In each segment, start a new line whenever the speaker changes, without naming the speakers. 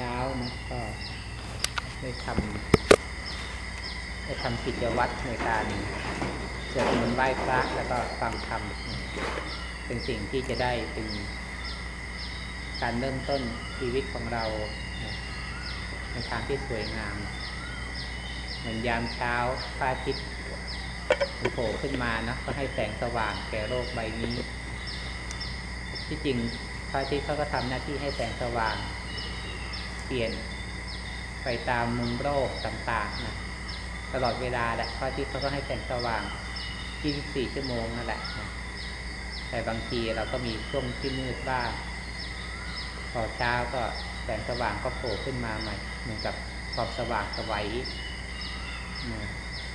เช้านะก็ได้ทำได้ทำกิจวัตรในการสวดมนต์ไหว้พระแล้วก็ฟังธรรมเป็นสิ่งที่จะได้เป็นการเริ่มต้นชีวิตของเรา ในทางที่สวยงาม เหมือนยามเช้าพระอาทิตย์โผล่ขึ้นมานะก็ให้แสงสว่างแก่โลกใบนี้ ที่จริงพระอาทิตย์เขาก็ทำหน้าที่ให้แสงสว่าง เปลี่ยนไปตามมุมโลกต่างๆนะตลอดเวลาแหละพระอาทิตย์เขาก็ให้แสงสว่าง 24 ชั่วโมงนั่นแหละนะแต่บางทีเราก็มีช่วงที่มืดบ้างพอเช้าก็แสงสว่างก็โผล่ขึ้นมาใหม่เหมือนกับความสว่างสวัยนะ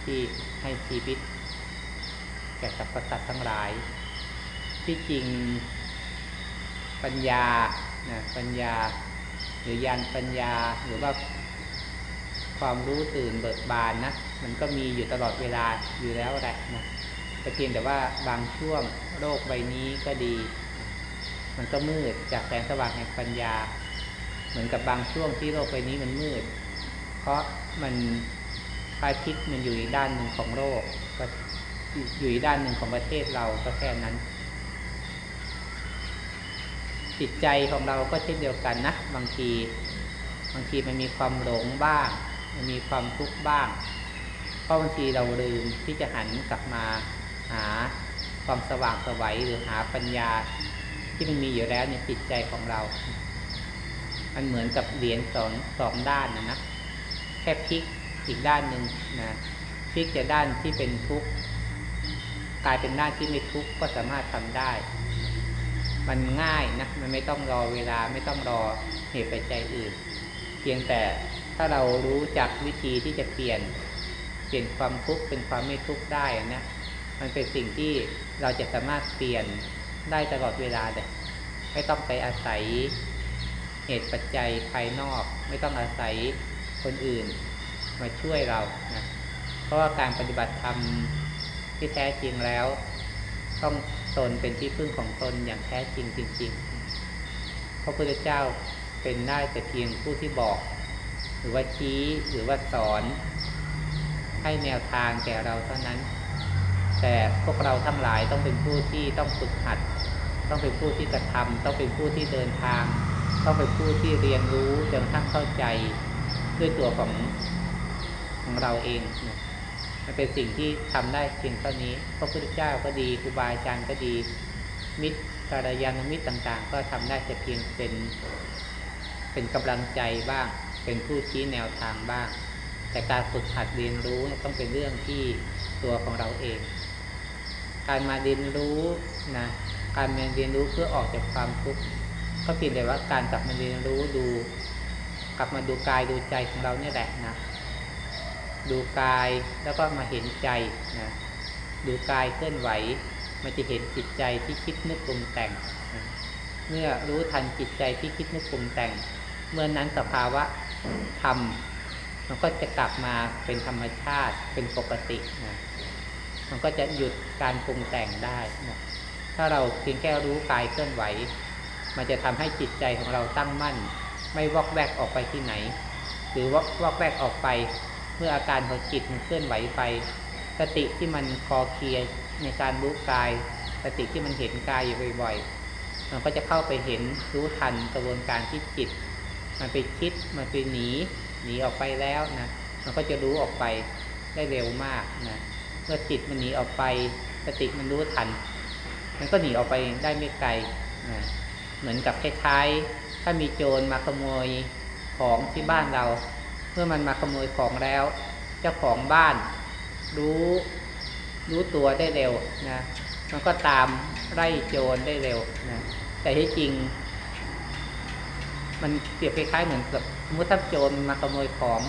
ที่ให้ชีวิต แก่สรรพสัตว์ทั้งหลาย ที่จริงปัญญานะปัญญา หรือยานปัญญาหรือว่าความรู้ตื่นเบิกบานนะมันก็มีอยู่ตลอดเวลาอยู่แล้วแหละนะแต่เพียงแต่ว่าบางช่วงโลกใบนี้ก็ดี มันก็มืดจากแสงสว่างแห่งปัญญา เหมือนกับบางช่วงที่โลกใบนี้มันมืด เพราะมันพระอาทิตย์มันอยู่อีกด้านหนึ่งของโลกก็อยู่อีกด้านหนึ่งของประเทศเราก็แค่นั้น จิตใจของเราก็เช่นเดียวกันนะบางที บางทีมันมีความหลงบ้าง มันมีความทุกข์บ้าง เพราะบางทีเราลืมที่จะหันกลับมาหาความสว่างสวัยหรือหาปัญญาที่มันมีอยู่แล้วในจิตใจของเรา มันเหมือนกับเหรียญสองสองด้านนะนะแค่พลิกอีกด้านหนึ่งนะพลิกจากด้านที่เป็นทุกข์กลายเป็นด้านที่ไม่ทุกข์ก็สามารถทำได้ มันง่ายนะมันไม่ต้องรอเวลาไม่ต้องรอเหตุปัจจัยอื่น เพียงแต่ถ้าเรารู้จักวิธีที่จะเปลี่ยนเปลี่ยนความทุกข์เป็นความไม่ทุกข์ได้นะมันเป็นสิ่งที่เราจะสามารถเปลี่ยนได้ตลอดเวลาเลยไม่ต้องไปอาศัยเหตุปัจจัยภายนอก ไม่ต้องอาศัยคนอื่นมาช่วยเรานะเพราะว่าการปฏิบัติธรรมที่แท้จริงแล้ว ต้อง ตนเป็นที่พึ่งของตนอย่างแท้จริงจริงๆพระพุทธเจ้าเป็นได้แต่เพียงผู้ที่บอก หรือว่าชี้หรือว่าสอน ให้แนวทางแก่เราเท่านั้น แต่พวกเราทั้งหลายต้องเป็นผู้ที่ต้องฝึกหัด ต้องเป็นผู้ที่กระทำต้องเป็นผู้ที่เดินทาง ต้องเป็นผู้ที่เรียนรู้จนทั่งเข้าใจด้วยตัวของของเราเองนะ มันเป็นสิ่งที่ทำได้เพียงเท่านี้พระพุทธเจ้าก็ดีครูบาอาจารย์ก็ดี มิตรกัลยาณมิตรต่างๆ ก็ทำได้แต่เพียงเป็น เป็นกำลังใจบ้าง เป็นผู้ชี้แนวทางบ้าง แต่การฝึกหัดเรียนรู้ต้องเป็นเรื่องที่ตัวของเราเอง การมาเรียนรู้นะการมาเรียนรู้เพื่อออกจากความทุกข์ก็เพียงแต่ว่าการกลับมาเรียนรู้ดู กลับมาดูกายดูใจของเราเนี่ยแหละนะ ดูกายแล้วก็มาเห็นใจนะดูกายเคลื่อนไหว มันจะเห็นจิตใจที่คิดนึกปรุงแต่งนะเมื่อรู้ทันจิตใจที่คิดนึกปรุงแต่ง เมื่อนั้นสภาวะธรรมมันก็จะกลับมาเป็นธรรมชาติเป็นปกตินะมันก็จะหยุดการปรุงแต่งได้นะถ้าเราเพียงแค่รู้กายเคลื่อนไหว มันจะทำให้จิตใจของเราตั้งมั่น ไม่วอกแวกออกไปที่ไหน หรือวอกแวกออกไป เมื่ออาการของจิตมันเคลื่อนไหวไป สติที่มันคอเคลียในการรู้กาย สติที่มันเห็นกายอยู่บ่อยๆ มันก็จะเข้าไปเห็นรู้ทันกระบวนการที่จิต มันไปคิดมันไปหนีหนีออกไปแล้วนะมันก็จะรู้ออกไปได้เร็วมากนะเมื่อจิตมันหนีออกไป สติมันรู้ทัน มันก็หนีออกไปได้ไม่ไกลนะเหมือนกับคล้ายๆถ้ามีโจรมาขโมยของที่บ้านเรา เมื่อมันมาขโมยของแล้ว เจ้าของบ้านรู้รู้ตัวได้เร็วนะมันก็ตามไล่โจรได้เร็วนะแต่ที่จริง มันเปรียบคล้ายๆเหมือนกับสมมติถ้าโจรมาขโมยของ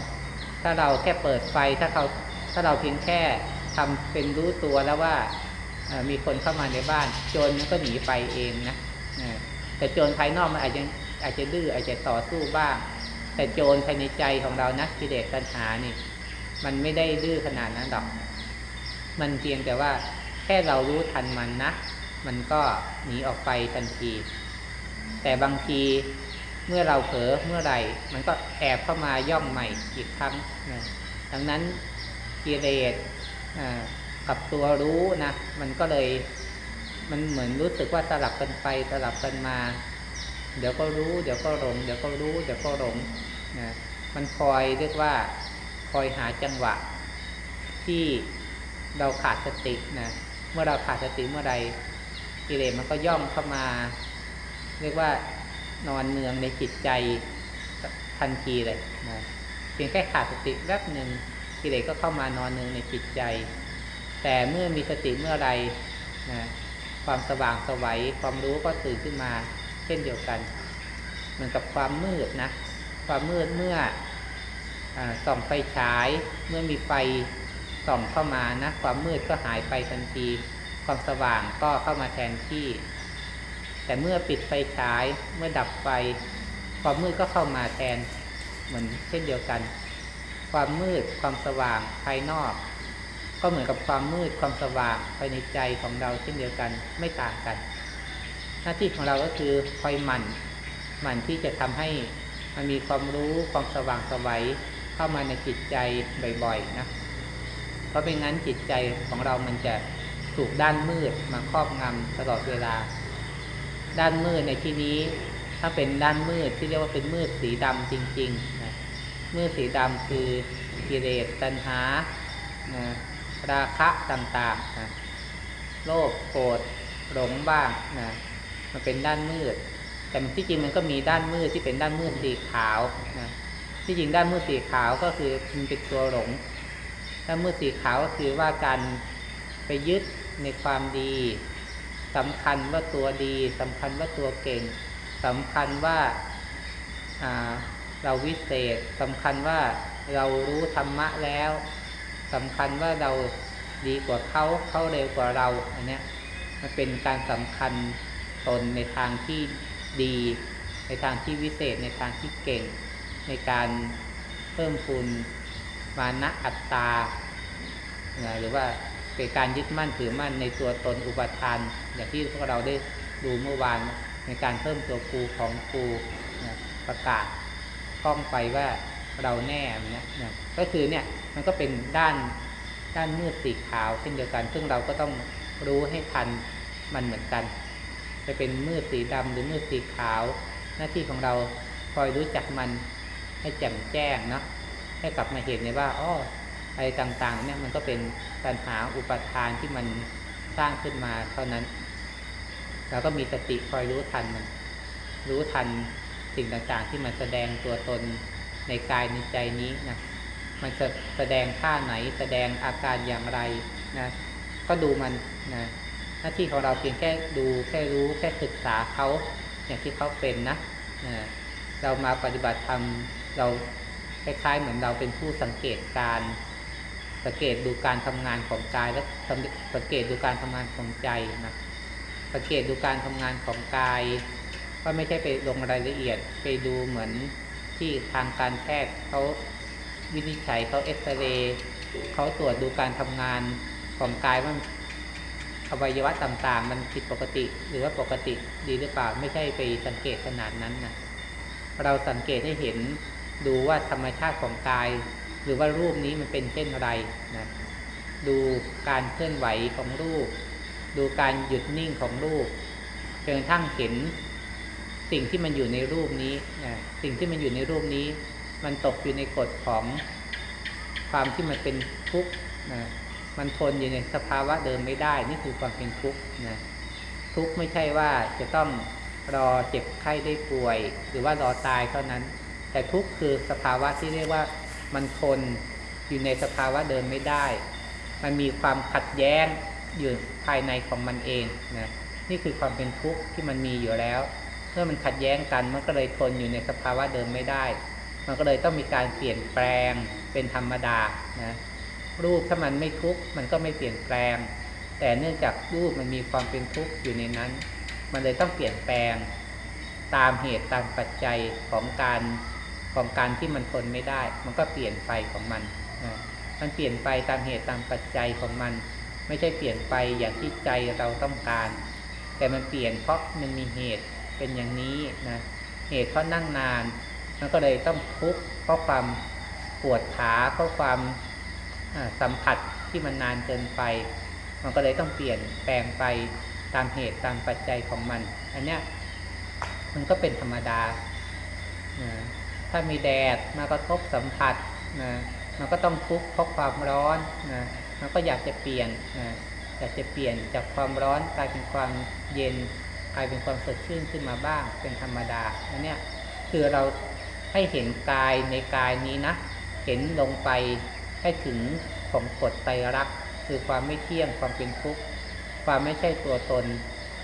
ถ้าเราแค่เปิดไฟถ้าเขาถ้าเราเพียงแค่ทำเป็นรู้ตัวแล้วว่ามีคนเข้ามาในบ้าน โจรมันก็หนีไปเองนะแต่โจรภายนอกมันอาจจะอาจจะดื้ออาจจะต่อสู้บ้าง แต่โจรภายในใจของเรานะกิเลสตัณหานี่ มันไม่ได้ดื้อขนาดนั้นหรอก มันเพียงแต่ว่าแค่เรารู้ทันมันนะ มันก็หนีออกไปทันที แต่บางทีเมื่อเราเผลอเมื่อไหร่ มันก็แอบเข้ามาย่องใหม่อีกครั้งนะดังนั้นกิเลสกับตัวรู้นะ มันก็เลยมันเหมือนรู้สึกว่าสลับกันไปสลับกันมา เดี๋ยวก็รู้ เดี๋ยวก็หลง เดี๋ยวก็รู้ เดี๋ยวก็หลง นะมันคอยเรียกว่าคอยหาจังหวะ ที่เราขาดสตินะเมื่อเราขาดสติเมื่อใดกิเลสมันก็ย่องเข้ามา เรียกว่านอนเนืองในจิตใจทันทีเลยนะเพียงแค่ขาดสติแวบหนึ่งกิเลสก็เข้ามานอนเนืองในจิตใจ แต่เมื่อมีสติเมื่อไรนะความสว่างสวัยความรู้ก็ตื่นขึ้นมา เช่นเดียวกัน เหมือนกับความมืดนะ ความมืดเมื่ออส่องไฟฉายเมื่อมีไฟส่องเข้ามานะ ความมืดก็หายไปทันที ความสว่างก็เข้ามาแทนที่ แต่เมื่อปิดไฟฉายเมื่อดับไฟ ความมืดก็เข้ามาแทนเหมือนเช่นเดียวกัน ความมืดความสว่างภายนอก ก็เหมือนกับความมืดความสว่างภายในใจของเราเช่นเดียวกันไม่ต่างกัน หน้าที่ของเราก็คือคอยหมั่นหมั่นที่จะทำให้ มันมีความรู้ความสว่างสวัยเข้ามาในจิตใจบ่อยๆนะ เพราะเป็นงั้นจิตใจของเรามันจะถูกด้านมืดมาครอบงำตลอดเวลา ด้านมืดในที่นี้ ถ้าเป็นด้านมืดที่เรียกว่าเป็นมืดสีดำจริงๆนะมืดสีดำคือกิเลสตัณหานะราคะต่างๆนะโลภโกรธหลงบ้างนะมันเป็นด้านมืด แต่ที่จริงมันก็มีด้านมืดที่เป็นด้านมืดสีขาวนะที่จริงด้านมืดสีขาวก็คือมันเป็นตัวหลง ด้านมืดสีขาวก็คือว่าการไปยึดในความดีสำคัญว่าตัวดีสำคัญว่าตัวเก่งสำคัญว่าเราวิเศษสำคัญว่าเรารู้ธรรมะแล้วสำคัญว่าเราดีกว่าเขาเขาเร็วกว่าเราอันนี้มันเป็นการสำคัญตนในทางที่ ดี ในทางที่วิเศษในทางที่เก่ง ในการเพิ่มพูนมานะอัตตา หรือว่าเป็นการยึดมั่นถือมั่นในตัวตนอุปทาน อย่างที่พวกเราได้ดูเมื่อวานในการเพิ่มตัวครูของครูประกาศกล้องไปว่าเราแน่เนี่ยนะก็คือเนี่ยมันก็เป็นด้านด้านมืดสีขาวเช่นเดียวกัน ซึ่งเราก็ต้องรู้ให้ทันมันเหมือนกัน จะเป็นมืดสีดำหรือมืดสีขาว หน้าที่ของเราคอยรู้จักมันให้แจ่มแจ้งเนาะให้กลับมาเห็นเนี่ยว่าอ๋ออะไรต่างๆ เนี่ยมันก็เป็นปัญหาอุปทานที่มันสร้างขึ้นมาเท่านั้นเราก็มีสติคอยรู้ทันมัน รู้ทันสิ่งต่างๆ ที่มันแสดงตัวตนในกายในใจนี้นะมันจะแสดงท่าไหนแสดงอาการอย่างไรนะก็ดูมันนะ น้าที่ของเราเพียงแค่ดูแค่รู้แค่ศึกษาเขาอย่างที่เขาเป็นนะเรามาปฏิบัติธรรมเราคล้ายๆเหมือนเราเป็นผู้สังเกตการ สังเกตดูการทำงานของกายและสังเกตดูการทำงานของใจนะสังเกตดูการทำงานของกายก็ไม่ใช่ไปลงรายละเอียดไปดูเหมือนที่ทางการแพทย์เขาวินิจฉัยเขาเอ็กซเรย์เขาตรวจดูการทำงานของกายว่า อวัยวะต่างๆ มันผิดปกติ หรือว่าปกติดีหรือเปล่าไม่ใช่ไปสังเกตขนาดนั้นนะเราสังเกตให้เห็นดูว่าธรรมชาติของกาย หรือว่ารูปนี้มันเป็นเช่นไรนะดูการเคลื่อนไหวของรูป ดูการหยุดนิ่งของรูปจนกระทั่งเห็นสิ่งที่มันอยู่ในรูปนี้นะสิ่งที่มันอยู่ในรูปนี้ มันตกอยู่ในกฎของความที่มันเป็นทุกข์นะ มันทนอยู่ในสภาวะเดิมไม่ได้ นี่คือความเป็นทุกข์นะทุกข์ไม่ใช่ว่าจะต้องรอเจ็บไข้ได้ป่วย หรือว่ารอตายเท่านั้น แต่ทุกข์คือสภาวะที่เรียกว่ามันทนอยู่ในสภาวะเดิมไม่ได้ มันมีความขัดแย้งอยู่ภายในของมันเองนะนี่คือความเป็นทุกข์ที่มันมีอยู่แล้วเมื่อมันขัดแย้งกันมันก็เลยทนอยู่ในสภาวะเดิมไม่ได้ มันก็เลยต้องมีการเปลี่ยนแปลงเป็นธรรมดานะ รูปถ้ามันไม่ทุกข์มันก็ไม่เปลี่ยนแปลง แต่เนื่องจากรูปมันมีความเป็นทุกข์อยู่ในนั้น มันเลยต้องเปลี่ยนแปลง ตามเหตุตามปัจจัยของการของการที่มันทนไม่ได้ มันก็เปลี่ยนไปของมันนะมันเปลี่ยนไปตามเหตุตามปัจจัยของมัน ไม่ใช่เปลี่ยนไปอย่างที่ใจเราต้องการ แต่มันเปลี่ยนเพราะมันมีเหตุเป็นอย่างนี้นะเหตุเพราะนั่งนาน มันก็เลยต้องทุกข์เพราะความปวดขาเพราะความ สัมผัสที่มันนานเกินไป มันก็เลยต้องเปลี่ยนแปลงไปตามเหตุตามปัจจัยของมัน อันเนี้ยมันก็เป็นธรรมดา ถ้ามีแดดมากระทบสัมผัสนะมันก็ต้องทุกข์เพราะความร้อนนะมันก็อยากจะเปลี่ยนนะอยากจะเปลี่ยนจากความร้อนกลายเป็นความเย็นกลายเป็นความสดชื่นขึ้นมาบ้างเป็นธรรมดาอันเนี้ยคือเราให้เห็นกายในกายนี้นะ เห็นลงไป ให้ถึงของกฎไตรลักษณ์คือความไม่เที่ยงความเป็นทุกข์ความไม่ใช่ตัวตน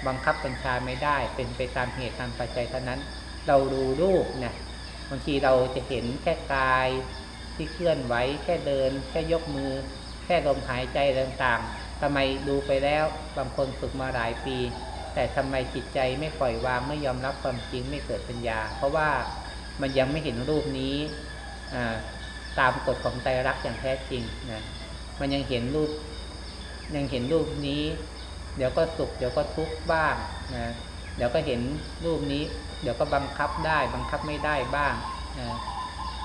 บังคับบัญชาไม่ได้ เป็นไปตามเหตุตามปัจจัยเท่านั้น เราดูรูปเนี่ยบางทีเราจะเห็นแค่กายที่เคลื่อนไหวแค่เดิน แค่ยกมือ แค่ลมหายใจต่างๆทำไมดูไปแล้วบางคนฝึกมาหลายปี แต่ทำไมจิตใจไม่ปล่อยวางไม่ยอมรับความจริงไม่เกิดปัญญา เพราะว่ามันยังไม่เห็นรูปนี้ ตามกฎของใจรักอย่างแท้จริงนะมันยังเห็นรูปยังเห็นรูปนี้ เดี๋ยวก็สุขเดี๋ยวก็ทุกข์บ้างนะเดี๋ยวก็เห็นรูปนี้ เดี๋ยวก็บังคับได้ บังคับไม่ได้บ้างนะ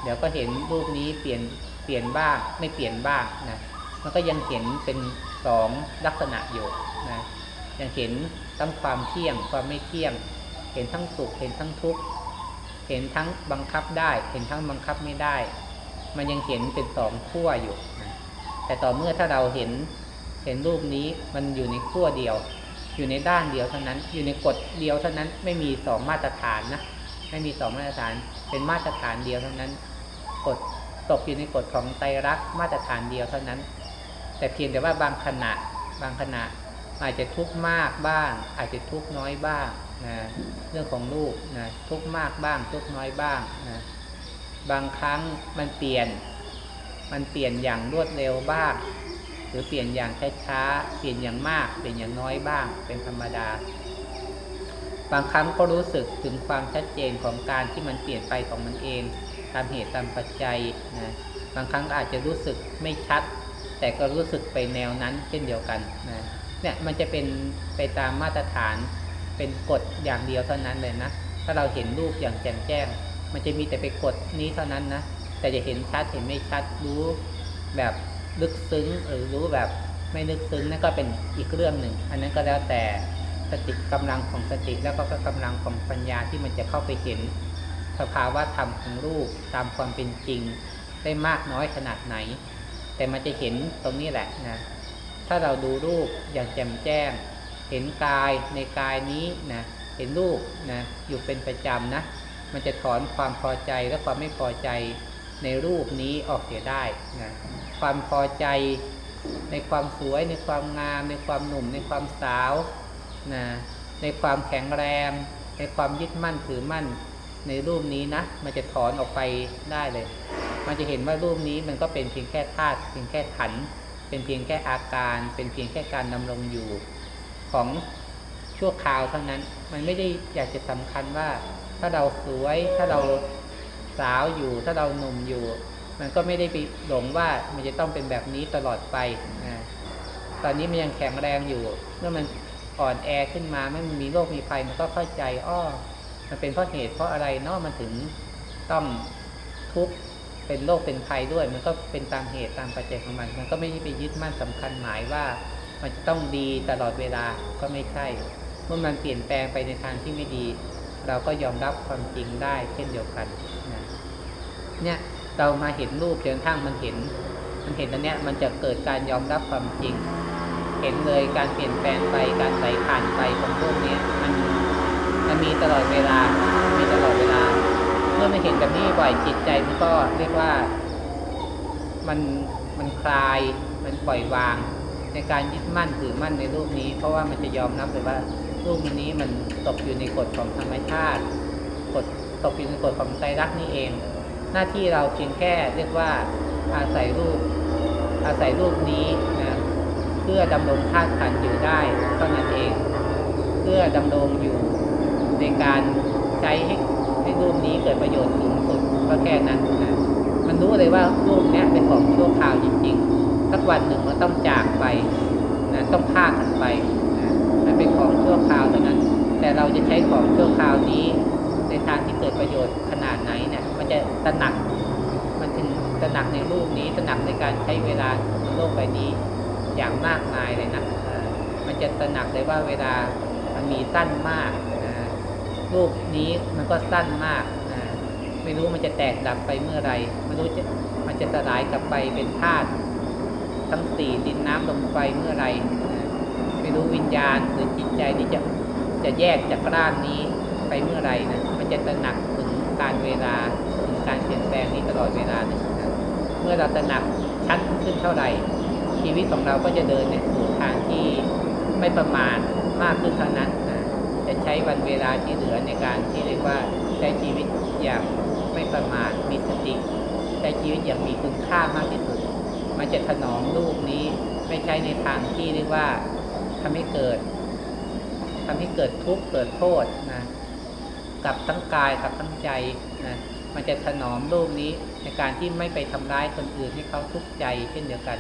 เดี๋ยวก็เห็นรูปนี้เปลี่ยนเปลี่ยนบ้างไม่เปลี่ยนบ้างนะมันก็ยังเห็นเป็นสองลักษณะอยู่นะยังเห็นทั้งความเที่ยงความไม่เที่ยง เห็นทั้งสุขเห็นทั้งทุกข์เห็นทั้งบังคับได้ เห็นทั้งบังคับไม่ได้ มันยังเห็นเป็นสองขั้วอยู่นะแต่ต่อเมื่อถ้าเราเห็นเห็นรูปนี้มันอยู่ในขั้วเดียว อยู่ในด้านเดียวเท่านั้น อยู่ในกฎเดียวเท่านั้นไม่มีสองมาตรฐานนะไม่มีสองมาตรฐานเป็นมาตรฐานเดียวเท่านั้นกฎตกอยู่ในกฎของไตรลักษณ์มาตรฐานเดียวเท่านั้น แต่เพียงแต่ว่าบางขณะบางขณะอาจจะทุกข์มากบ้าง อาจจะทุกข์น้อยบ้างนะเรื่องของลูกนะทุกข์มากบ้าง ทุกข์น้อยบ้างนะ บางครั้งมันเปลี่ยน มันเปลี่ยนอย่างรวดเร็วบ้าง หรือเปลี่ยนอย่างช้าๆเปลี่ยนอย่างมาก เปลี่ยนอย่างน้อยบ้าง เป็นธรรมดา บางครั้งก็รู้สึกถึงความชัดเจนของการที่มันเปลี่ยนไปของมันเอง ตามเหตุตามปัจจัยนะ บางครั้งอาจจะรู้สึกไม่ชัด แต่ก็รู้สึกไปแนวนั้นเช่นเดียวกันนะ เนี่ยมันจะเป็นไปตามมาตรฐาน เป็นกฎอย่างเดียวเท่านั้นเลยนะ ถ้าเราเห็นรูปอย่างแจ่มแจ้ง มันจะมีแต่ไปกฎนี้เท่านั้นนะ แต่จะเห็นชัดเห็นไม่ชัดรู้แบบลึกซึ้งหรือรู้แบบไม่ลึกซึ้งนั่นก็เป็นอีกเรื่องหนึ่ง อันนั้นก็แล้วแต่สติกำลังของสติแล้วก็กำลังของปัญญาที่มันจะเข้าไปเห็น สภาวะธรรมของรูปตามความเป็นจริง ได้มากน้อยขนาดไหน แต่มันจะเห็นตรงนี้แหละนะถ้าเราดูรูปอย่างแจ่มแจ้ง เห็นกายในกายนี้นะเห็นรูปนะอยู่เป็นประจำนะ มันจะถอนความพอใจและความไม่พอใจในรูปนี้ออกเสียได้นะความพอใจในความสวยในความงาม ในความหนุ่ม ในความสาวนะในความแข็งแรง ในความยึดมั่นถือมั่นในรูปนี้นะ มันจะถอนออกไปได้เลย มันจะเห็นว่ารูปนี้มันก็เป็นเพียงแค่ธาตุเพียงแค่ขัน เป็นเพียงแค่อาการ เป็นเพียงแค่การดำรงอยู่ ของชั่วคราวเท่านั้น มันไม่ได้อยากจะสำคัญว่า ถ้าเราสวย ถ้าเราสาวอยู่ ถ้าเราหนุ่มอยู่ มันก็ไม่ได้ไปหลงว่ามันจะต้องเป็นแบบนี้ตลอดไปนะตอนนี้มันยังแข็งแรงอยู่ เมื่อมันอ่อนแอขึ้นมาไม่มีโรคมีภัยมันก็เข้าใจอ้อมันเป็นเพราะเหตุเพราะอะไรเนาะมันถึงต้องทุกข์เป็นโรคเป็นภัยด้วย มันก็เป็นตามเหตุตามปัจจัยของมัน มันก็ไม่ได้ไปยึดมั่นสำคัญหมายว่า มันจะต้องดีตลอดเวลาก็ไม่ใช่ เมื่อมันเปลี่ยนแปลงไปในทางที่ไม่ดี เราก็ยอมรับความจริงได้เช่นเดียวกันนะเนี่ยเรามาเห็นรูปจนทั้งมันเห็น มันเห็นตรงเนี้ยมันจะเกิดการยอมรับความจริง เห็นเลยการเปลี่ยนแปลงไปการไหลผ่านไปของพวกนี้มันมันมีตลอดเวลา มีตลอดเวลา เมื่อมันเห็นแบบนี้บ่อยจิตใจมันก็เรียกว่ามันมันคลายมันปล่อยวาง ในการยึดมั่นถือมั่นในรูปนี้ เพราะว่ามันจะยอมรับเลยว่า รูปนี้มันตกอยู่ในกฎของธรรมชาติกฎตกอยู่ในกฎของใจรักนี่เอง หน้าที่เราเพียงแค่เรียกว่าอาศัยรูป อาศัยรูปนี้นะเพื่อดำรงธาตุขันอยู่ได้เท่านั้นเอง เพื่อดำรงอยู่ในการใช้ให้ให้รูปนี้เกิดประโยชน์สูงสุดก็แค่นั้นนะมันรู้เลยว่ารูปนี้เป็นของชั่วคราวจริงๆสักวันหนึ่งมันต้องจากไปนะต้องพากันไป ชั่วคราวเท่านั้น แต่เราจะใช้ของชั่วคราวนี้ ในทางที่เกิดประโยชน์ขนาดไหนเนี่ย มันจะตระหนัก มันถึงตระหนักในรูปนี้ตระหนักในการใช้เวลาในโลกใบนี้อย่างมากมายเลยนะมันจะตระหนักเลยว่าเวลามันมีสั้นมากรูปนี้มันก็สั้นมาก ไม่รู้มันจะแตกดับไปเมื่อไรไม่รู้จะมันจะสลายกลับไปเป็นธาตุทั้งสี่ดินน้ำลมไฟเมื่อไร รู้วิญญาณหรือจิตใจนี่จะจะแยกจากร่างนี้ไปเมื่อไหรนะมันจะตระหนักถึงการเวลาถึงการเปลี่ยนแปลงนี้ตลอดเวลาเลยนะเมื่อเราตระหนักชัดขึ้นเท่าไหร่ ชีวิตของเราก็จะเดินในสู่ทางที่ไม่ประมาทมากขึ้นเท่านั้นนะจะใช้วันเวลาที่เหลือในการที่เรียกว่าใช้ชีวิตอย่างไม่ประมาทมีสติใช้ชีวิตอย่างมีคุณค่ามากที่สุด มันจะถนอมลูกนี้ไม่ใช่ในทางที่เรียกว่า ทำให้เกิดทำให้เกิดทุกข์เกิดโทษนะกับทั้งกายกับทั้งใจนะมันจะถนอมลูกนี้ในการที่ไม่ไปทำร้ายคนอื่นให้เขาทุกข์ใจเช่นเดียวกัน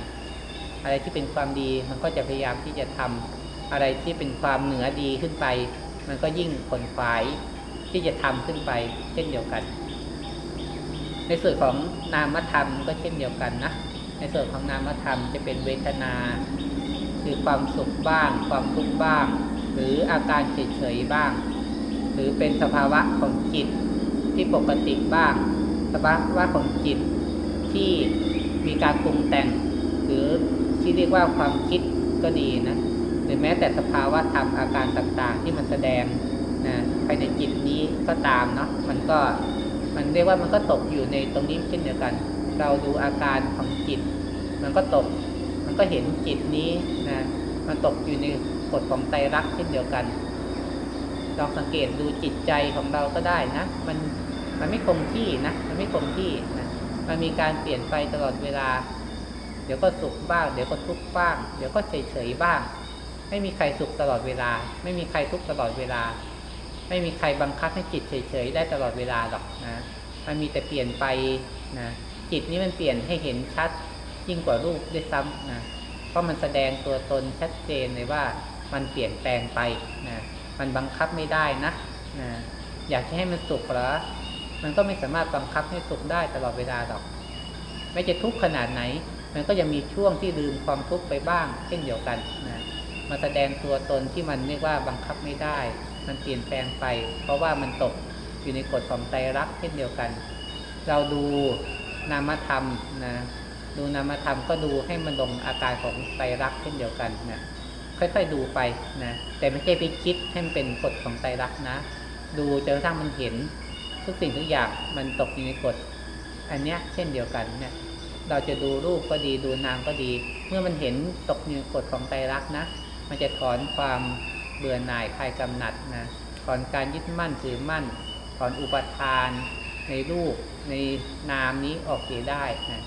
อะไรที่เป็นความดีมันก็จะพยายามที่จะทำอะไรที่เป็นความเหนือดีขึ้นไป มันก็ยิ่งผลฝายที่จะทำขึ้นไปเช่นเดียวกัน ในส่วนของนามธรรมก็เช่นเดียวกันนะในส่วนของนามธรรมจะเป็นเวทนา คือความสุขบ้าง ความทุกข์บ้าง หรืออาการเฉยๆบ้าง หรือเป็นสภาวะของจิตที่ปกติบ้าง สภาวะของจิตที่มีการปรุงแต่ง หรือที่เรียกว่าความคิดก็ดีนะหรือแม้แต่สภาวะธรรมอาการต่างๆ ที่มันแสดงนะภายในจิตนี้ก็ตามเนาะมันก็มันเรียกว่ามันก็ตกอยู่ในตรงนี้เช่นเดียวกัน เราดูอาการของจิต มันก็ตก ก็เห็นจิตนี้นะมันตกอยู่ในกฎของไตรลักษณ์เช่นเดียวกันลองสังเกตดูจิตใจของเราก็ได้นะ มันมันไม่คงที่นะ มันไม่คงที่นะมันมีการเปลี่ยนไปตลอดเวลา เดี๋ยวก็สุขบ้าง เดี๋ยวก็ทุกข์บ้าง เดี๋ยวก็เฉยเฉยบ้าง ไม่มีใครสุขตลอดเวลา ไม่มีใครทุกข์ตลอดเวลา ไม่มีใครบังคับให้จิตเฉยเฉยได้ตลอดเวลาหรอกนะ มันมีแต่เปลี่ยนไปนะ จิตนี้มันเปลี่ยนให้เห็นชัด ยิ่งกว่ารูปด้วยซ้ำนะเพราะมันแสดงตัวตนชัดเจนเลยว่ามันเปลี่ยนแปลงไปนะมันบังคับไม่ได้นะนะอยากจะให้มันสุขหรอมันก็ไม่สามารถบังคับให้สุขได้ตลอดเวลาหรอกไม่จะทุกข์ขนาดไหน มันก็ยังมีช่วงที่ลืมความทุกข์ไปบ้าง เช่นเดียวกันนะมาแสดงตัวตนที่มันเรียกว่าบังคับไม่ได้ มันเปลี่ยนแปลงไป เพราะว่ามันตกอยู่ในกฎของไตรลักเช่นเดียวกัน เราดูนามธรรมนะ ดูนามธรรมก็ดูให้มันลงอาการของไตรักเช่นเดียวกันนะค่อยๆดูไปนะแต่ไม่ใช่ไปคิดให้มันเป็นกฎของไตรักนะ ดูจนกระทั่งมันเห็น ทุกสิ่งทุกอย่างมันตกอยู่ในกฎอันเนี้ยเช่นเดียวกันเนี่ยเราจะดูรูปก็ดีดูนามก็ดี เมื่อมันเห็นตกอยู่ในกฎของไตรักนะ มันจะถอนความเบื่อหน่ายคลายกำหนัดนะถอนการยึดมั่นถือมั่น ถอนอุปทาน ในรูปในนามนี้ออกเสียได้นะ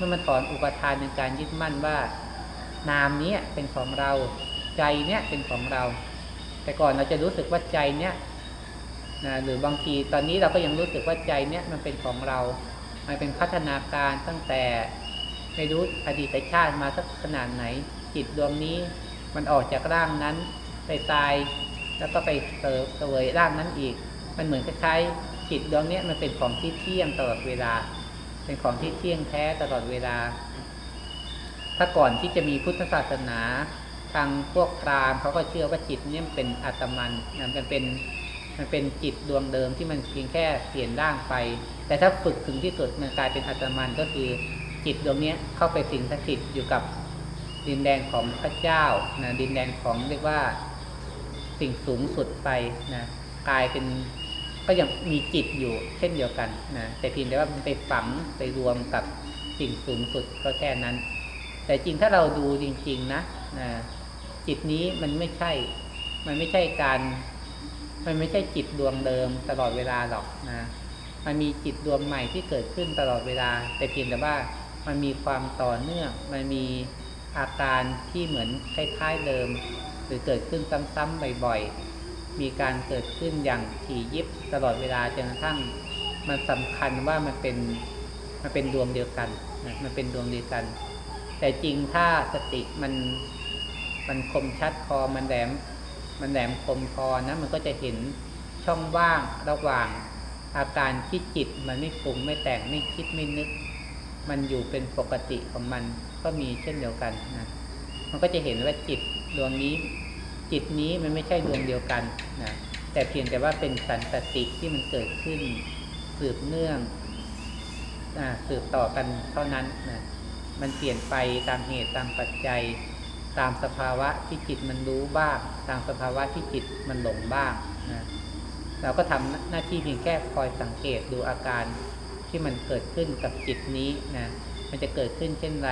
มื่อมันถอนอุปทานในการยึดมั่นว่า นามนี้เป็นของเราใจเนี้ยเป็นของเรา แต่ก่อนเราจะรู้สึกว่าใจเนี้ยนะหรือบางทีตอนนี้เราก็ยังรู้สึกว่าใจเนี้ยมันเป็นของเรา มันเป็นพัฒนาการตั้งแต่ไม่รู้อดีตชาติมาสักขนาดไหน จิตดวงนี้มันออกจากร่างนั้นไปตายแล้วก็ไปเติบเสวยร่างนั้นอีก มันเหมือนคล้ายๆจิตดวงนี้มันเป็นของที่เที่ยงตลอดเวลา เป็นของที่เที่ยงแท้ตลอดเวลา ถ้าก่อนที่จะมีพุทธศาสนา ทางพวกพราหมณ์เขาก็เชื่อว่าจิตเนี่ยเป็นอัตมันมันเป็นมันเป็นจิตดวงเดิมที่มันเพียงแค่เปลี่ยนร่างไป แต่ถ้าฝึกถึงที่สุดมันกลายเป็นอัตมันก็คือจิตดวงนี้เข้าไปสิงสถิตอยู่กับดินแดนของพระเจ้านะดินแดนของเรียกว่าสิ่งสูงสุดไปนะกลายเป็น ก็ยังมีจิตอยู่เช่นเดียวกันนะแต่เพียงแต่ว่ามันไปฝังไปรวมกับสิ่งสูงสุดก็แค่นั้น แต่จริงถ้าเราดูจริง ๆ นะนะจิตนี้มันไม่ใช่ มันไม่ใช่การ มันไม่ใช่จิตดวงเดิมตลอดเวลาหรอกนะมันมีจิตดวงใหม่ที่เกิดขึ้นตลอดเวลา แต่เพียงแต่ว่ามันมีความต่อเนื่องมันมีอาการที่เหมือนคล้ายๆเดิม หรือเกิดขึ้นซ้ำๆบ่อยๆ มีการเกิดขึ้นอย่างถี่ยิบตลอดเวลาจนกระทั่งมันสำคัญว่ามันเป็นมันเป็นดวงเดียวกันนะมันเป็นดวงเดียวกัน แต่จริงถ้าสติมันมันคมชัดพอมันแหลมมันแหลมคมพอนะมันก็จะเห็นช่องว่างระหว่างอาการที่จิตมันไม่ปรุงไม่แต่งไม่คิดไม่นึก มันอยู่เป็นปกติของมันก็มีเช่นเดียวกันนะมันก็จะเห็นว่าจิตดวงนี้ จิตนี้มันไม่ใช่ดวงเดียวกันนะแต่เพียงแต่ว่าเป็นสันตติที่มันเกิดขึ้น สืบเนื่องอสืบต่อกันเท่านั้นนะมันเปลี่ยนไปตามเหตุตามปัจจัย ตามสภาวะที่จิตมันรู้บ้าง ตามสภาวะที่จิตมันหลงบ้างนะเราก็ทำหน้าที่เพียงแค่คอยสังเกตดูอาการที่มันเกิดขึ้นกับจิตนี้นะมันจะเกิดขึ้นเช่นไร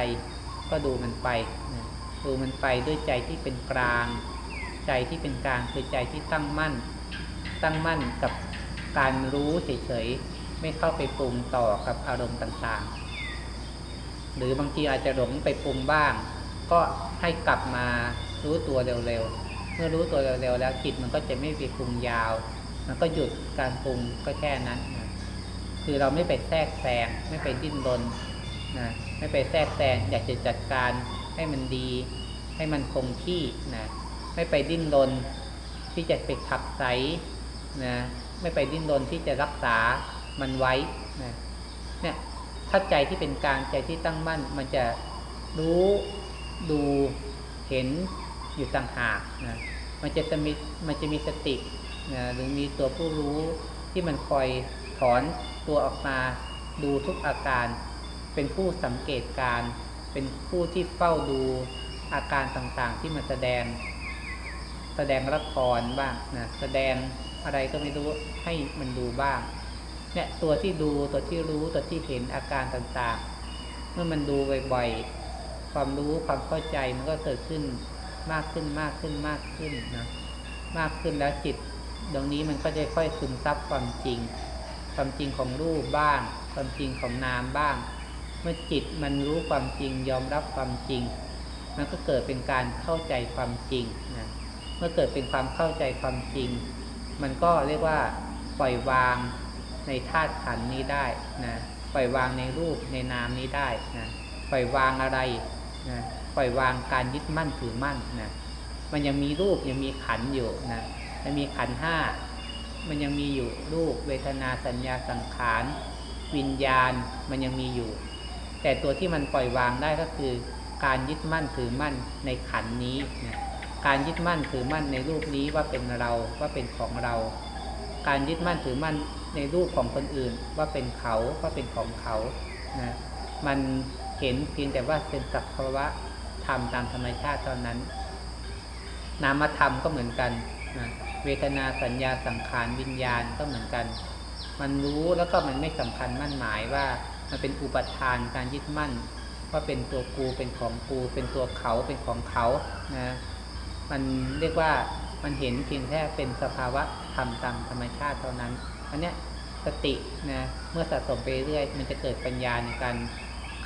ก็ดูมันไปนะดูมันไปด้วยใจที่เป็นกลาง ใจที่เป็นกลางคือใจที่ตั้งมั่น ตั้งมั่นกับการรู้เฉยๆไม่เข้าไปปรุงต่อกับอารมณ์ต่างๆ หรือบางทีอาจจะหลงไปปรุงบ้าง ก็ให้กลับมารู้ตัวเร็วๆ เมื่อรู้ตัวเร็วๆแล้วจิตมันก็จะไม่ไปปรุงยาว มันก็หยุดการปรุงก็แค่นั้นนะคือเราไม่ไปแทรกแซงไม่ไปดิ้นรนนะไม่ไปแทรกแซงอยากจะจัดการให้มันดี ให้มันคงที่นะ ไม่ไปดิ้นรนที่จะไปขับไสนะไม่ไปดิ้นรนที่จะรักษามันไว้นะเนี่ยถ้าใจที่เป็นกลางใจที่ตั้งมั่น มันจะรู้ดูเห็นอยู่ต่างหากนะมันจะมีมันจะมีสตินะหรือมีตัวผู้รู้ที่มันคอยถอนตัวออกมาดูทุกอาการ เป็นผู้สังเกตการ เป็นผู้ที่เฝ้าดูอาการต่างๆที่มันแสดง แสดงละครบ้างนะแสดงอะไรก็ไม่รู้ให้มันดูบ้างเนี่ยตัวที่ดูตัวที่รู้ตัวที่เห็นอาการต่างๆ เมื่อมันดูบ่อยๆความรู้ความเข้าใจมันก็เกิดขึ้นมากขึ้นมากขึ้นมากขึ้นนะมากขึ้นแล้วจิตตรงนี้มันก็จะค่อยซึมซับความจริง ความจริงของรูปบ้าง ความจริงของนามบ้าง เมื่อจิตมันรู้ความจริงยอมรับความจริง มันก็เกิดเป็นการเข้าใจความจริงนะ เมื่อเกิดเป็นความเข้าใจความจริง มันก็เรียกว่าปล่อยวางในธาตุขันนี้ได้นะปล่อยวางในรูปในนามนี้ได้นะปล่อยวางอะไรนะปล่อยวางการยึดมั่นถือมั่นนะมันยังมีรูปยังมีขันอยู่นะมันมีขันห้ามันยังมีอยู่รูปเวทนาสัญญาสังขาร วิญญาณมันยังมีอยู่ แต่ตัวที่มันปล่อยวางได้ก็คือการยึดมั่นถือมั่นในขันนี้นะ การยึดมั่นถือมั่นในรูปนี้ว่าเป็นเราว่าเป็นของเรา การยึดมั่นถือมั่นในรูปของคนอื่น ว่าเป็นเขาว่าเป็นของเขานะมันเห็นเพียงแต่ว่าเป็นสักภาวะธรรมตามธรรมชาติเท่านั้น นามธรรมก็เหมือนกันนะเวทนาสัญญาสังขารวิญญาณก็เหมือนกัน มันรู้แล้วก็มันไม่สำคัญมั่นหมายว่ามันเป็นอุปทานการยึดมั่น ว่าเป็นตัวกูเป็นของกู เป็นตัวเขาเป็นของเขานะ มันเรียกว่ามันเห็นเพียงแค่เป็นสภาวะธรรมตามธรรมชาติเท่านั้น อันเนี้ยสตินะเมื่อสะสมไปเรื่อยมันจะเกิดปัญญาในการ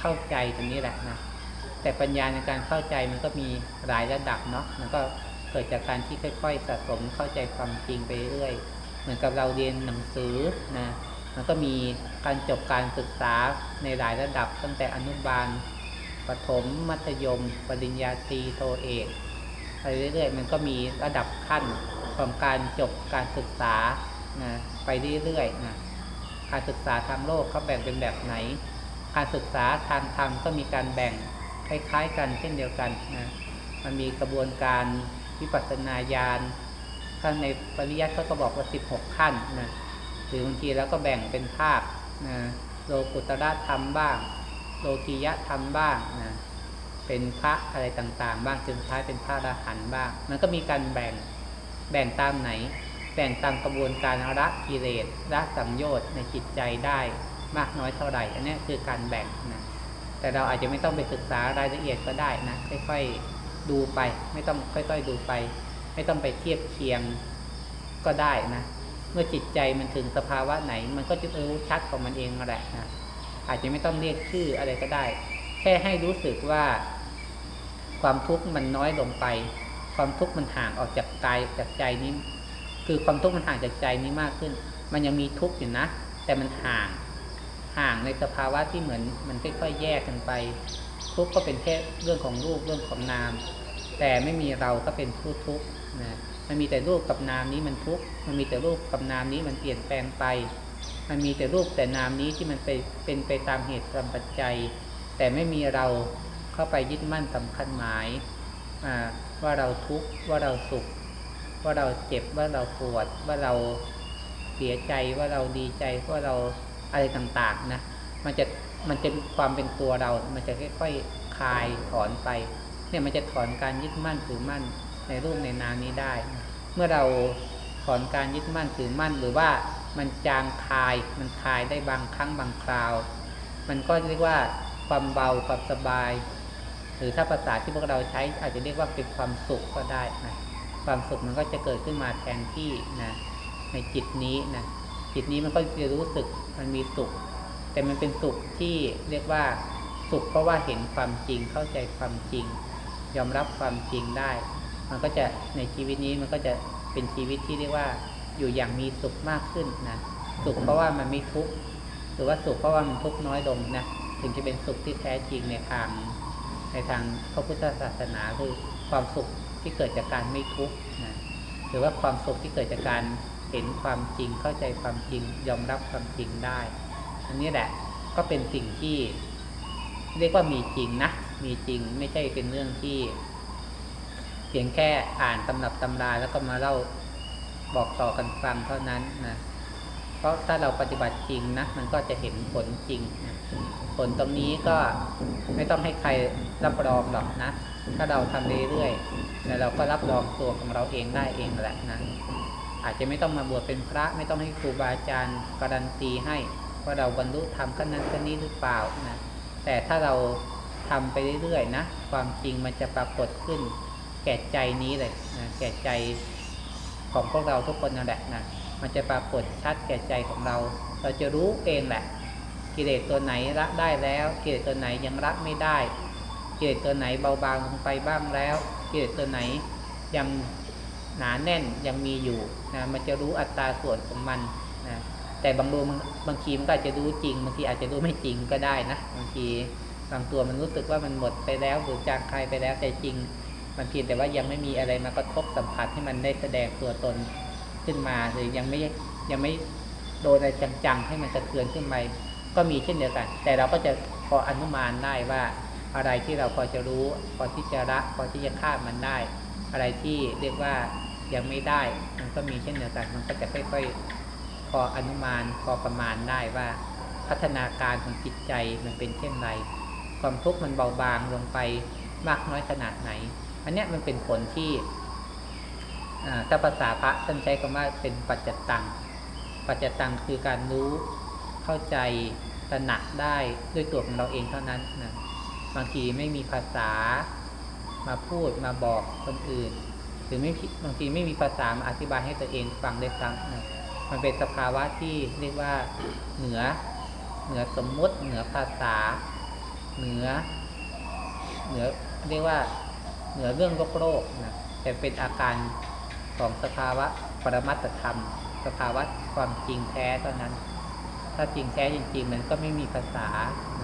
เข้าใจตรงนี้แหละนะแต่ปัญญาในการเข้าใจมันก็มีหลายระดับเนาะมันก็เกิดจากการที่ค่อย ๆ สะสมเข้าใจความจริงไปเรื่อยเหมือนกับเราเรียนหนังสือนะมันก็มีการจบการศึกษาในหลายระดับตั้งแต่อนุบาลประถมมัธยม ปริญญาตรีโทเอก ไปเรื่อยๆ มันก็มีระดับขั้นของการจบการศึกษานะไปเรื่อยๆนะการศึกษาทางโลกเขาแบ่งเป็นแบบไหน การศึกษาทางธรรมก็มีการแบ่งคล้ายๆ กันเช่นเดียวกันนะมันมีกระบวนการวิปัสสนาญาณข้างในปริยัติเขาก็บอกว่า 16 ขั้นนะหรือบางทีแล้วก็แบ่งเป็นภาคนะโลกุตระธรรมบ้าง โลกียะธรรมบ้างนะ เป็นพระอะไรต่างๆ บ้างจนท้ายเป็นพระอรหันต์บ้าง มันก็มีการแบ่งแบ่งตามไหน แบ่งตามกระบวนการละกิเลสละสัมโยชน์ในจิตใจได้มากน้อยเท่าไหร่อันนี้คือการแบ่งนะแต่เราอาจจะไม่ต้องไปศึกษารายละเอียดก็ได้นะค่อยๆดูไป ไม่ต้องค่อย ๆ ดูไป ไม่ต้องไปเทียบเคียงก็ได้นะเมื่อจิตใจมันถึงสภาวะไหน มันก็จะรู้ชัดของมันเองแหละนะอาจจะไม่ต้องเรียกชื่ออะไรก็ได้ แค่ให้รู้สึกว่า ความทุกข์มันน้อยลงไป ความทุกข์มันห่างออกจากกายจากใจนี้ คือความทุกข์มันห่างจากใจนี้มากขึ้น มันยังมีทุกข์อยู่นะ แต่มันห่างห่างในสภาวะที่เหมือนมันค่อยๆแยกกันไป ทุกข์ก็เป็นแค่เรื่องของรูปเรื่องของนาม แต่ไม่มีเราก็เป็นผู้ทุกข์นะมันมีแต่รูปกับนามนี้มันทุกข์มันมีแต่รูปกับนามนี้มันเปลี่ยนแปลงไป มันมีแต่รูปแต่นามนี้ที่มันไปเป็นไปตามเหตุตามปัจจัย แต่ไม่มีเราเข้าไปยึดมั่นสำคัญหมายว่าเราทุกข์ว่าเราสุข ว่าเราเจ็บว่าเราปวด ว่าเราเสียใจว่าเราดีใจว่าเราอะไรต่างๆนะมันจะมันจะความเป็นตัวเรา มันจะค่อยๆคลายถอนไป เนี่ยมันจะถอนการยึดมั่นถือมั่นในรูปในนามนี้ได้ เมื่อเราถอนการยึดมั่นถือมั่น หรือว่ามันจางคลาย มันคลายได้บางครั้งบางคราว มันก็เรียกว่า ความเบาความสบาย หรือถ้าภาษาที่พวกเราใช้อาจจะเรียกว่าเป็นความสุขก็ได้นะความสุขมันก็จะเกิดขึ้นมาแทนที่นะในจิตนี้นะจิตนี้มันก็จะรู้สึกมันมีสุข แต่มันเป็นสุขที่เรียกว่าสุขเพราะว่าเห็นความจริงเข้าใจความจริง ยอมรับความจริงได้ มันก็จะในชีวิตนี้มันก็จะเป็นชีวิตที่เรียกว่าอยู่อย่างมีสุขมากขึ้นนะสุขเพราะว่ามันไม่ทุกข์หรือว่าสุขเพราะว่ามันทุกข์น้อยลงนะ ถึงจะเป็นสุขที่แท้จริงในทางในทางพระพุทธศาสนาคือความสุขที่เกิดจากการไม่ทุกข์นะหรือว่าความสุขที่เกิดจากการเห็นความจริงเข้าใจความจริงยอมรับความจริงได้ อันนี้แหละก็เป็นสิ่งที่ เรียกว่ามีจริงนะมีจริงไม่ใช่เป็นเรื่องที่ เพียงแค่อ่านตำรับตำราแล้วก็มาเล่าบอกต่อกันฟังเท่านั้นนะ เพราะถ้าเราปฏิบัติจริงนะมันก็จะเห็นผลจริงนะผลตรงนี้ก็ไม่ต้องให้ใครรับรองหรอกนะ ถ้าเราทำเรื่อยๆแล้วเราก็รับรองตัวของเราเองได้เองแหละนะอาจจะไม่ต้องมาบวชเป็นพระไม่ต้องให้ครูบาอาจารย์การันตีให้ว่าเราบรรลุธรรมขั้นนั้นขั้นนี้หรือเปล่านะแต่ถ้าเราทำไปเรื่อยๆนะความจริงมันจะปรากฏขึ้น แก่ใจนี้เลยนะแก่ใจของพวกเราทุกคนนั่นแหละนะ มันจะปรากฏชัดแก่ใจของเรา เราจะรู้เองแหละ กิเลสตัวไหนละได้แล้ว กิเลสตัวไหนยังละไม่ได้ กิเลสตัวไหนเบาบางลงไปบ้างแล้ว กิเลสตัวไหนยังหนาแน่นยังมีอยู่นะมันจะรู้อัตราส่วนของมันนะแต่บางดวงบางทีมันก็อาจจะรู้จริงบางทีอาจจะรู้ไม่จริงก็ได้นะบางทีบางตัวมันรู้สึกว่ามันหมดไปแล้วหรือจางคลายไปแล้วแต่จริง มันเพียงแต่ว่ายังไม่มีอะไรมากระทบสัมผัสให้มันได้แสดงตัวตน ขึ้นมาหรือยังไม่ยังไม่โดนอะไรจังๆ ให้มันสะเทือนขึ้นมาก็มีเช่นเดียวกัน แต่เราก็จะพออนุมานได้ว่าอะไรที่เราพอจะรู้พอที่จะละพอที่จะข้ามมันได้ อะไรที่เรียกว่ายังไม่ได้ มันก็มีเช่นเดียวกัน มันก็จะค่อยๆพออนุมานพอประมาณได้ว่า พัฒนาการของจิตใจมันเป็นเช่นไร ความทุกข์มันเบาบางลงไปมากน้อยขนาดไหน อันนี้มันเป็นผลที่ ถ้าภาษาพระท่านใช้คำว่าเป็นปัจจตัง ปัจจตังคือการรู้เข้าใจตระหนักได้ด้วยตัวของเราเองเท่านั้นนะบางทีไม่มีภาษามาพูดมาบอกคนอื่น หรือไม่บางทีไม่มีภาษามาอธิบายให้ตัวเองฟังได้ซ้ำนะมันเป็นสภาวะที่เรียกว่าเหนือเหนือสมมติเหนือภาษา เหนือ เหนือเรียกว่าเหนือเรื่องโลกโลกนะแต่เป็นอาการ ของสภาวะปรมัตธรรม สภาวะความจริงแท้เท่านั้น ถ้าจริงแท้จริง ๆ มันก็ไม่มีภาษา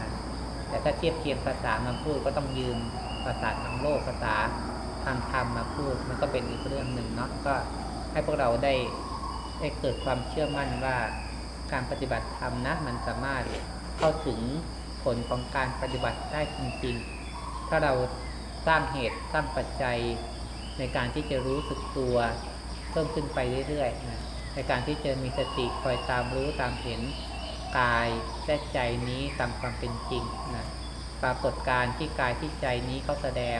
นะแต่ถ้าเทียบเทียมภาษามาพูดก็ต้องยืมภาษาทางโลกภาษาทางธรรมมาพูดมันก็เป็นอีกเรื่องหนึ่งเนาะก็ให้พวกเราได้ได้เกิดความเชื่อมั่นว่าการปฏิบัติธรรมนะมันสามารถเข้าถึงผลของการปฏิบัติได้จริง ๆ ถ้าเราสร้างเหตุสร้างปัจจัย ในการที่จะรู้สึกตัวเพิ่มขึ้นไปเรื่อยๆนะในการที่จะมีสติคอยตามรู้ตามเห็นกายและใจนี้ตามความเป็นจริงนะปรากฏการที่กายที่ใจนี้เขาแสดง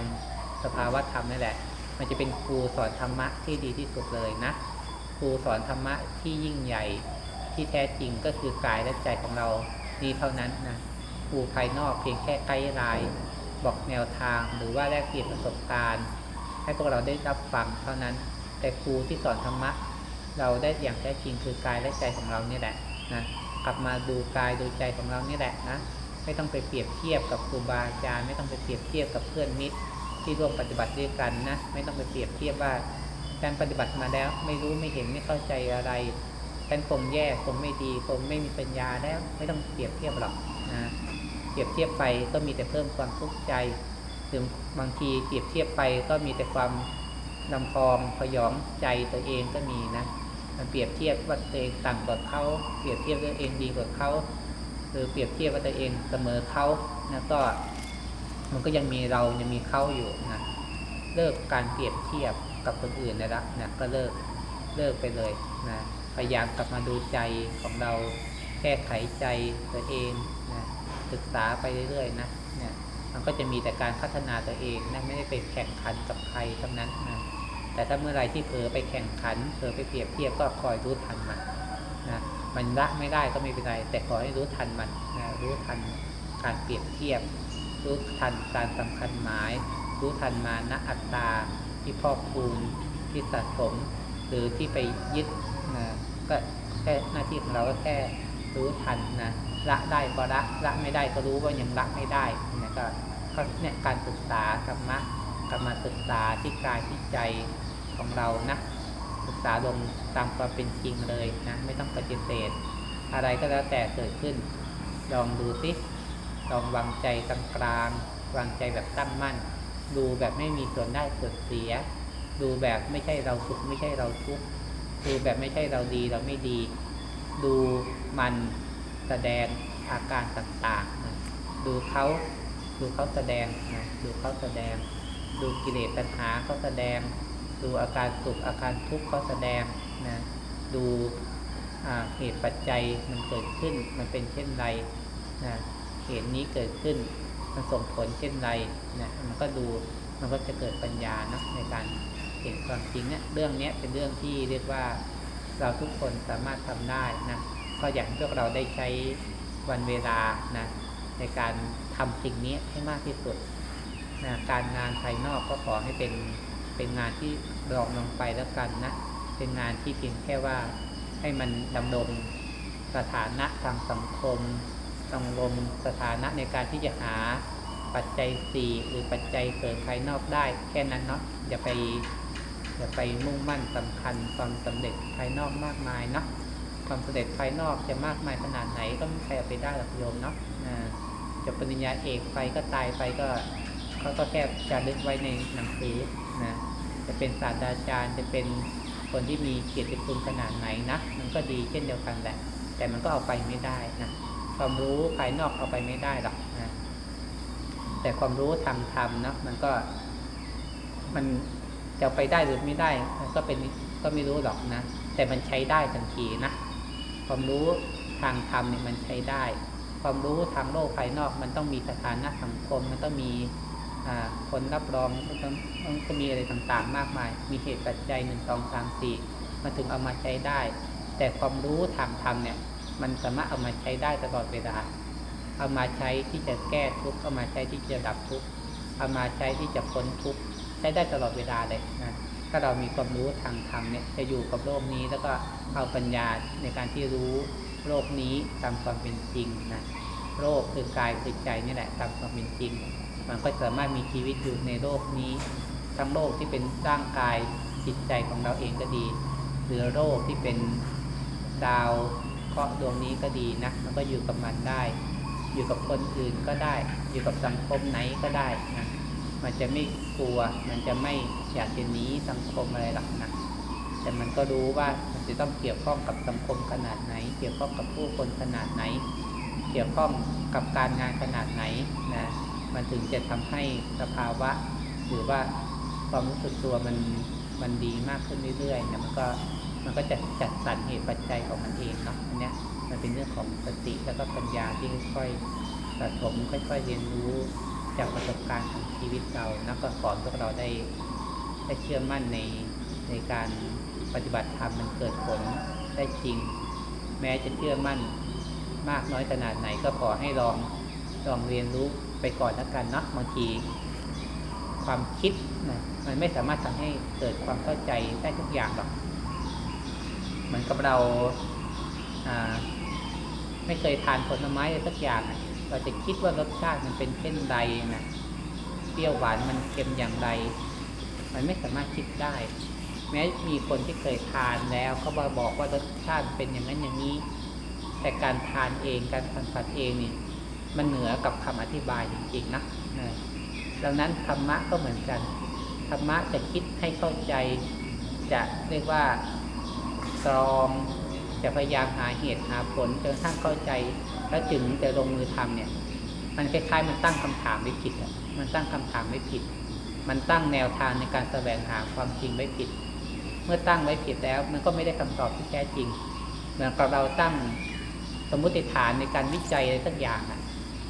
สภาวะธรรมนี่แหละ มันจะเป็นครูสอนธรรมะที่ดีที่สุดเลยนะครูสอนธรรมะที่ยิ่งใหญ่ที่แท้จริงก็คือกายและใจของเรานี้เท่านั้นนะครูภายนอกเพียงแค่ไกด์ไลน์บอกแนวทางหรือว่าแลกเปลี่ยนประสบการณ์ ให้พวกเราได้รับฟังเท่านั้น แต่ครูที่สอนธรรมะ เราได้อย่างแท้จริงคือกายและใจของเราเนี่ยแหละนะกลับมาดูกายดูใจของเราเนี่ยแหละนะไม่ต้องไปเปรียบเทียบกับครูบาอาจารย์ไม่ต้องไปเปรียบเทียบกับเพื่อนมิตรที่ร่วมปฏิบัติด้วยกันนะไม่ต้องไปเปรียบเทียบว่าการปฏิบัติมาแล้วไม่รู้ไม่เห็นไม่เข้าใจอะไรฉันผมแย่ผมไม่ดีผมไม่มีปัญญาแล้ว ไม่ต้องเปรียบเทียบหรอกนะเปรียบเทียบไปก็มีแต่เพิ่มความทุกข์ใจ หรือบางทีเปรียบเทียบไปก็มีแต่ความลำพองพยองใจตัวเองก็มีนะ มันเปรียบเทียบว่าตัวเองต่ำกว่าเขา เปรียบเทียบตัวเองดีกว่าเขาหรือเปรียบเทียบว่าตัวเองเสมอเขานะก็ มันก็ยังมีเรายังมีเขาอยู่นะเลิกการเปรียบเทียบกับคนอื่นได้ละนะก็เลิกเลิกไปเลยนะพยายามกลับมาดูใจของเราแก้ไขใจตัวเองนะศึกษาไปเรื่อยๆนะ มันก็จะมีแต่การพัฒนาตัวเองนะไม่ได้ไปแข่งขันกับใครทั้งนั้นนะแต่ถ้าเมื่อไรที่เผลอไปแข่งขันเผลอไปเปรียบเทียบก็คอยรู้ทันมันนะมันละไม่ได้ก็ไม่เป็นไร แต่ขอให้รู้ทันมันนะรู้ทันการเปรียบเทียบ รู้ทันการสำคัญหมาย รู้ทันมานะอัตตาที่พอกพูนที่สะสม หรือที่ไปยึดนะก็แค่หน้าที่ของเราก็แค่รู้ทันนะละได้ก็ละละไม่ได้ก็รู้ว่ายังละไม่ได้นะก็ เนี่ยการศึกษาธรรมะกรรมาศึกษาที่กายที่ใจของเรานะศึกษาลงตามความเป็นจริงเลยนะไม่ต้องปฏิเสธ อะไรก็แล้วแต่เกิดขึ้น ลองดูสิลองวางใจกลางกลางๆวางใจแบบตั้งมั่น ดูแบบไม่มีส่วนได้ส่วนเสีย ดูแบบไม่ใช่เราสุขไม่ใช่เราทุกข์ดูแบบไม่ใช่เราดีเราไม่ดี ดูมันแสดงอาการต่างๆ ดูเขา ดูเขาแสดงนะดูเขาแสดง ดูกิเลสตัณหาเขาแสดง ดูอาการสุขอาการทุกข์เขาแสดงนะดูเหตุปัจจัยมันเกิดขึ้นมันเป็นเช่นไรนะเหตุนี้เกิดขึ้นมันส่งผลเช่นไรนะมันก็ดูมันก็จะเกิดปัญญานะในการเห็นความจริงเนี่ยเรื่องเนี้ยเป็นเรื่องที่เรียกว่าเราทุกคนสามารถทำได้นะก็อย่ากให้พวกเราได้ใช้วันเวลานะในการ ทำสิ่งนี้ให้มากที่สุดนะการงานภายนอกก็ขอให้เป็นเป็นงานที่รองลงไปแล้วกันนะ เป็นงานที่เพียงแค่ว่าให้มันดำรงสถานะทางสังคมต้องสถานะในการที่จะหาปัจจัยสี่หรือปัจจัยเสริมภายนอกได้ แค่นั้นเนาะอย่าไปอย่าไปมุ่งมั่นสำคัญความสำเร็จภายนอกมากมายเนาะความสำเร็จภายนอกจะมากมายขนาดไหนก็ไม่ใครเอาไปได้หรอกโยมเนาะ จะปริญญาเอกไปก็ตายไปก็เขาก็แค่จะลึกไว้ในหนังสือนะจะเป็นศาสตราจารย์จะเป็นคนที่มีเกียรติคุณขนาดไหนนะมันก็ดีเช่นเดียวกันแหละ แต่มันก็เอาไปไม่ได้นะความรู้ภายนอกเอาไปไม่ได้หรอกนะแต่ความรู้ทางธรรมนะมันก็ มันจะเอาไปได้หรือไม่ได้มันก็เป็นก็ไม่รู้หรอกนะ แต่มันใช้ได้ทันทีนะความรู้ทางธรรมเนี่ยมันใช้ได้ ความรู้ทางโลกภายนอก มันต้องมีสถานะสังคม มันต้องมีคนรับรองมันต้องมีอะไรต่างๆ มากมาย มีเหตุปัจจัยหนึ่งสองสามสี่มันถึงเอามาใช้ได้ แต่ความรู้ทางธรรมเนี่ย มันสามารถเอามาใช้ได้ตลอดเวลา เอามาใช้ที่จะแก้ทุกข์เอามาใช้ที่จะดับทุกข์เอามาใช้ที่จะพ้นทุกข์ใช้ได้ตลอดเวลาเลยนะถ้าเรามีความรู้ทางธรรมเนี่ยจะอยู่กับโลกนี้แล้วก็เอาปัญญาในการที่รู้ โลกนี้ตามความเป็นจริงนะโลกคือกายคือใจนี่แหละตามความเป็นจริง มันก็สามารถมีชีวิตอยู่ในโลกนี้ ทั้งโลกที่เป็นร่างกายจิตใจของเราเองก็ดี หรือโลกที่เป็นดาวเคราะห์ดวงนี้ก็ดีนะมันก็อยู่กับมันได้ อยู่กับคนอื่นก็ได้ อยู่กับสังคมไหนก็ได้นะมันจะไม่กลัว มันจะไม่อยากจะหนีสังคมอะไรหรอกนะ แต่มันก็รู้ว่ามันจะต้องเกี่ยวข้องกับสังคมขนาดไหน เกี่ยวข้องกับผู้คนขนาดไหน เกี่ยวข้องกับการงานขนาดไหนนะมันถึงจะทำให้สภาวะ หรือว่าความรู้สึกตัวมันมันดีมากขึ้นเรื่อยๆนะมันก็มันก็จะจัดสรรเหตุปัจจัยของมันเองเนาะอันเนี้ยมันเป็นเรื่องของสติแล้วก็ปัญญาที่ค่อยๆสะสมค่อยๆเรียนรู้จากประสบการณ์ของชีวิตเรานะก็สอนพวกเราได้ได้เชื่อมั่นในในการ ปฏิบัติธรรมมันเกิดผลได้จริง แม้จะเชื่อมั่นมากน้อยขนาดไหนก็ขอให้ลองลองเรียนรู้ไปก่อนแล้วกันนะบางที ความคิดนะมันไม่สามารถทำให้เกิดความเข้าใจได้ทุกอย่างหรอกเหมือนกับเราไม่เคยทานผลไม้สักอย่างอะเราจะคิดว่ารสชาติมันเป็นเช่นใดนะเปรี้ยวหวานมันเค็มอย่างไร มันไม่สามารถคิดได้ แม้มีคนที่เคยทานแล้วเขามาบอกว่ารสชาติเป็นอย่างนั้นอย่างนี้ แต่การทานเองการสัมผัสเองนี่มันเหนือกับคำอธิบายจริงๆนะดังนั้นธรรมะก็เหมือนกันธรรมะจะคิดให้เข้าใจ จะเรียกว่าตรองจะพยายามหาเหตุหาผลจนทั่งเข้าใจ แล้วจึงจะลงมือทำเนี่ย มันคล้ายๆ มันตั้งคำถามไม่ผิดอะมันตั้งคำถามไม่ผิด มันตั้งแนวทางในการแสวงหาความจริงไว้ผิด มื่อตั้งไว้ผิดแล้ว มันก็ไม่ได้คำตอบที่แท้จริง เหมือนกับเราตั้งสมมุติฐานในการวิจัยอะไรสักอย่างอะ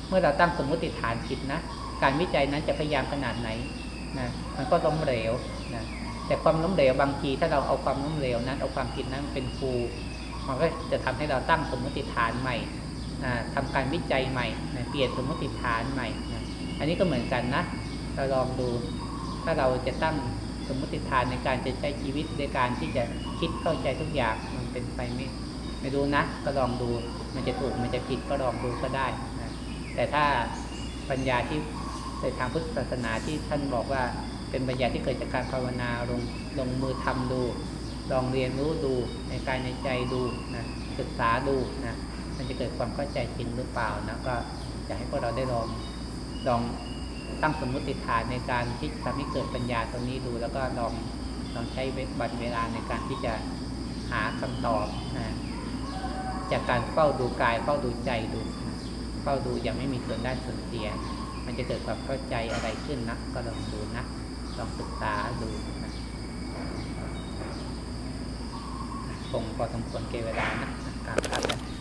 เมื่อเราตั้งสมมุติฐานผิดนะการวิจัยนั้นจะพยายามขนาดไหนนะมันก็ล้มเหลวนะแต่ความล้มเหลวบางทีถ้าเราเอาความล้มเหลวนั้นเอาความผิดนั้นเป็นครูมันก็จะทำให้เราตั้งสมมติฐานใหม่นะทำการวิจัยใหม่นะเปลี่ยนสมมติฐานใหม่นะอันนี้ก็เหมือนกันนะเราลองดู ถ้าเราจะตั้ง สมมติฐานในการจะใช้ชีวิตในการที่จะคิดเข้าใจทุกอย่างมันเป็นไปไม่ไม่รู้นะ ก็ลองดูมันจะถูกมันจะผิดก็ลองดูก็ได้นะแต่ถ้าปัญญาที่ในทางพุทธศาสนาที่ท่านบอกว่าเป็นปัญญาที่เกิดจากการภาวนาลงลงมือทำดู ลองเรียนรู้ดูในกายในใจดูนะศึกษาดูนะมันจะเกิดความเข้าใจจริงหรือเปล่านะก็อยากให้พวกเราได้ลองลอง ตั้งสมมติฐานในการที่ทำให้เกิดปัญญาตรงนี้ดู แล้วก็ลองลองใช้บันเวลาในการที่จะหาคำตอบนะจากการเฝ้าดูกายเฝ้าดูใจดูเฝ้าดูย่างไม่มีส่วนได้ส่วนเสีย มันจะเกิดความเข้าใจอะไรขึ้นนะก็ลองดูนะลองศึกษาดูนะคงพอสมควรเกเวลานะการพักกัน